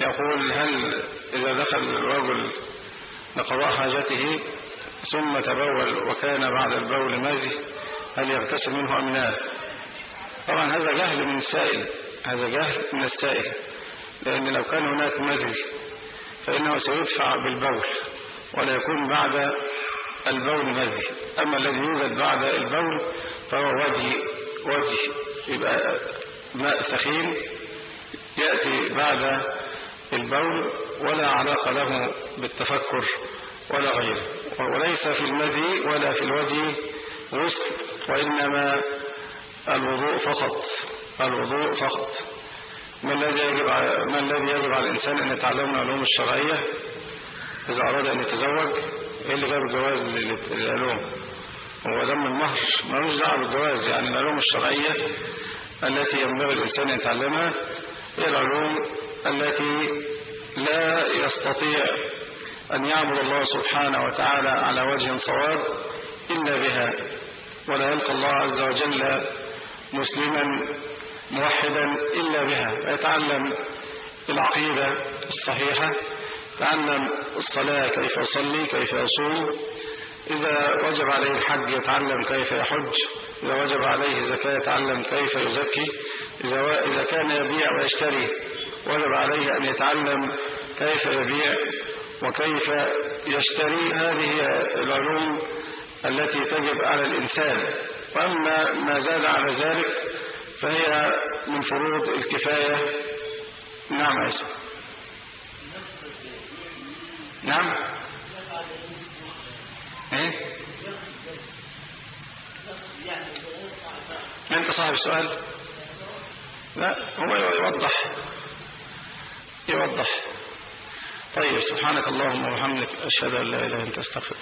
يقول هل إذا دخل الرجل لقضاء حاجته ثم تبول وكان بعد البول مزي هل يغتسل منه أم لا؟ طبعا هذا جهل من السائل هذا جهل من السائل لأن لو كان هناك مزي فإنه سيدفع بالبول ولا يكون بعد البول مزي أما الذي يوجد بعد البول فهو وجه وجه يبقى ماء ثخين يأتي بعد البول ولا علاقة له بالتفكر ولا غيره. وليس في المذي ولا في الوجه غسل وإنما الوضوء فقط. الوضوء فقط. ما الذي يجب ما الذي يجب على الإنسان أن يتعلم العلوم الشرعية؟ إذا أراد أن يتزوج إيه اللي جاب الجواز للعلوم هو دم المهر ملوش دعوة بالجواز. يعني العلوم الشرعية التي ينبغي الإنسان أن يتعلمها هي العلوم التي لا يستطيع أن يعبد الله سبحانه وتعالى على وجه صواب إلا بها ولا يلقى الله عز وجل مسلما موحدا إلا بها. يتعلم العقيدة الصحيحة يتعلم الصلاة كيف يصلي كيف يصوم. إذا وجب عليه الحج يتعلم كيف يحج إذا وجب عليه زكاة يتعلم كيف يزكي. إذا كان يبيع ويشتري وجب عليه أن يتعلم كيف يبيع وكيف يشتري هذه العلوم التي تجب على الإنسان. وأما ما زاد على ذلك فهي من فروض الكفاية. نعم عيسى نعم. إيه؟ انت صاحب السؤال؟ لا هو يوضح. يوضح. طيب سبحانك اللهم وبحمدك أشهد أن لا إله إلا أنت أستغفرك.